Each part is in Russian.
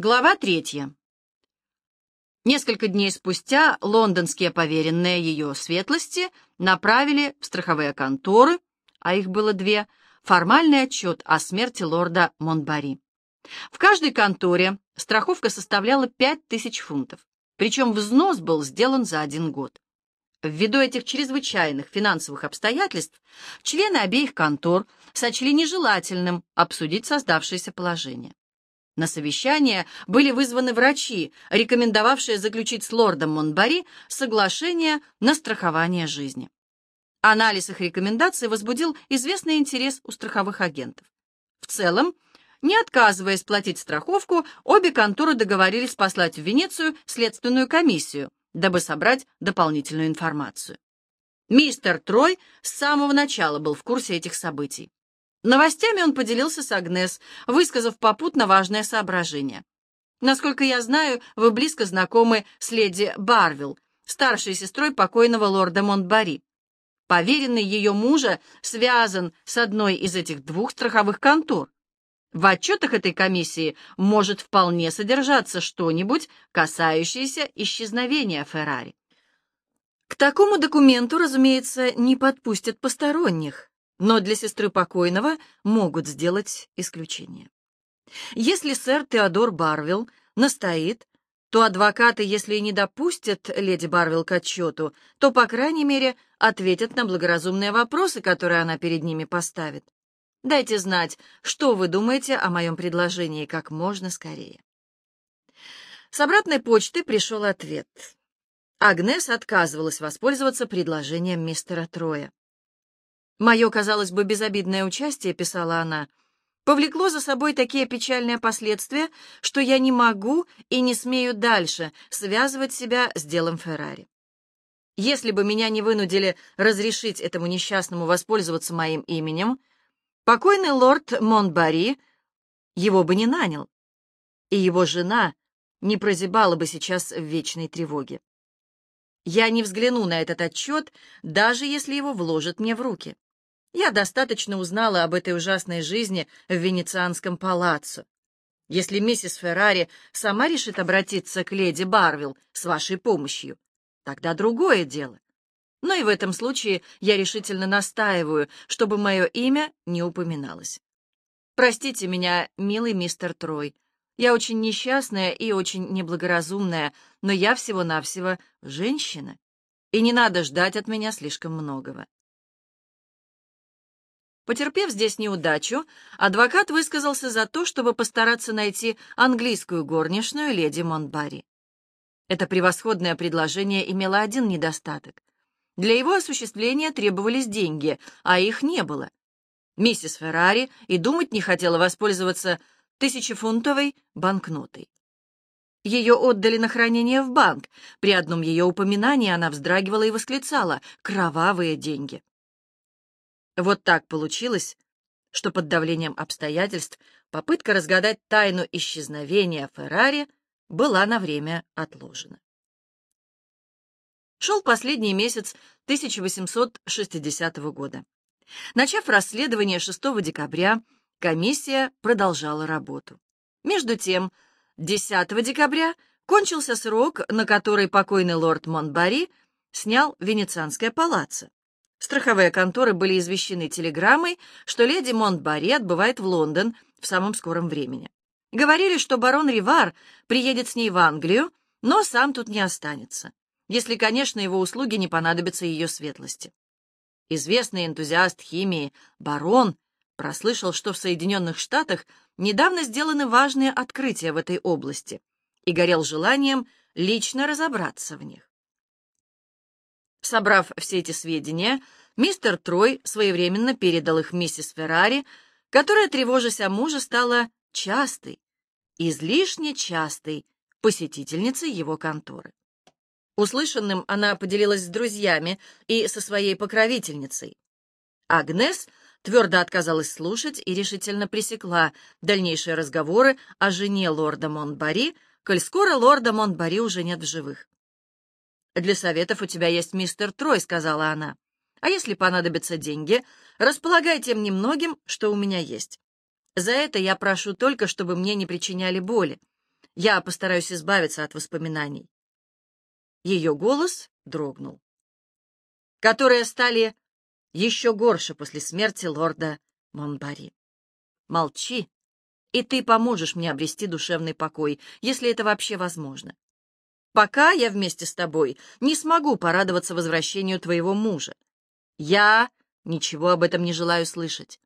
Глава третья. Несколько дней спустя лондонские поверенные ее светлости направили в страховые конторы, а их было две, формальный отчет о смерти лорда Монбари. В каждой конторе страховка составляла 5000 фунтов, причем взнос был сделан за один год. Ввиду этих чрезвычайных финансовых обстоятельств, члены обеих контор сочли нежелательным обсудить создавшееся положение. На совещание были вызваны врачи, рекомендовавшие заключить с лордом Монбари соглашение на страхование жизни. Анализ их рекомендаций возбудил известный интерес у страховых агентов. В целом, не отказываясь платить страховку, обе конторы договорились послать в Венецию следственную комиссию, дабы собрать дополнительную информацию. Мистер Трой с самого начала был в курсе этих событий. Новостями он поделился с Агнес, высказав попутно важное соображение. «Насколько я знаю, вы близко знакомы с леди Барвилл, старшей сестрой покойного лорда Монтбари. Поверенный ее мужа связан с одной из этих двух страховых контор. В отчетах этой комиссии может вполне содержаться что-нибудь, касающееся исчезновения Феррари. К такому документу, разумеется, не подпустят посторонних, но для сестры покойного могут сделать исключение. Если сэр Теодор Барвилл настоит, то адвокаты, если и не допустят леди Барвилл к отчету, то, по крайней мере, ответят на благоразумные вопросы, которые она перед ними поставит. Дайте знать, что вы думаете о моем предложении как можно скорее. С обратной почты пришел ответ. Агнес отказывалась воспользоваться предложением мистера Троя. Мое, казалось бы, безобидное участие, писала она, повлекло за собой такие печальные последствия, что я не могу и не смею дальше связывать себя с делом Феррари. Если бы меня не вынудили разрешить этому несчастному воспользоваться моим именем, покойный лорд Монбари его бы не нанял, и его жена не прозябала бы сейчас в вечной тревоге. Я не взгляну на этот отчет, даже если его вложат мне в руки. Я достаточно узнала об этой ужасной жизни в венецианском палаццо. Если миссис Феррари сама решит обратиться к леди Барвилл с вашей помощью, тогда другое дело. Но и в этом случае я решительно настаиваю, чтобы мое имя не упоминалось. Простите меня, милый мистер Трой. Я очень несчастная и очень неблагоразумная, но я всего-навсего женщина, и не надо ждать от меня слишком многого. Потерпев здесь неудачу, адвокат высказался за то, чтобы постараться найти английскую горничную леди Монтбари. Это превосходное предложение имело один недостаток. Для его осуществления требовались деньги, а их не было. Миссис Феррари и думать не хотела воспользоваться тысячефунтовой банкнотой. Ее отдали на хранение в банк. При одном ее упоминании она вздрагивала и восклицала «Кровавые деньги!». Вот так получилось, что под давлением обстоятельств попытка разгадать тайну исчезновения Феррари была на время отложена. Шел последний месяц 1860 года. Начав расследование 6 декабря, комиссия продолжала работу. Между тем, 10 декабря кончился срок, на который покойный лорд Монтбари снял Венецианское палаццо. Страховые конторы были извещены телеграммой, что леди Монтбари отбывает в Лондон в самом скором времени. Говорили, что барон Ривар приедет с ней в Англию, но сам тут не останется, если, конечно, его услуги не понадобятся ее светлости. Известный энтузиаст химии барон прослышал, что в Соединенных Штатах недавно сделаны важные открытия в этой области и горел желанием лично разобраться в них. Собрав все эти сведения, мистер Трой своевременно передал их миссис Феррари, которая, тревожась о муже, стала частой, излишне частой посетительницей его конторы. Услышанным она поделилась с друзьями и со своей покровительницей. Агнес твердо отказалась слушать и решительно пресекла дальнейшие разговоры о жене лорда Монтбари, коль скоро лорда Монтбари уже нет в живых. «Для советов у тебя есть мистер Трой», — сказала она. «А если понадобятся деньги, располагай тем немногим, что у меня есть. За это я прошу только, чтобы мне не причиняли боли. Я постараюсь избавиться от воспоминаний. Ее голос дрогнул. Которые стали еще горше после смерти лорда Монбари. Молчи, и ты поможешь мне обрести душевный покой, если это вообще возможно. Пока я вместе с тобой не смогу порадоваться возвращению твоего мужа. Я ничего об этом не желаю слышать.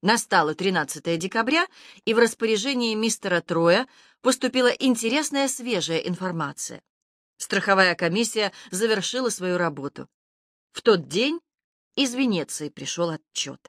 Настало 13 декабря, и в распоряжении мистера Троя поступила интересная свежая информация. Страховая комиссия завершила свою работу. В тот день из Венеции пришел отчет.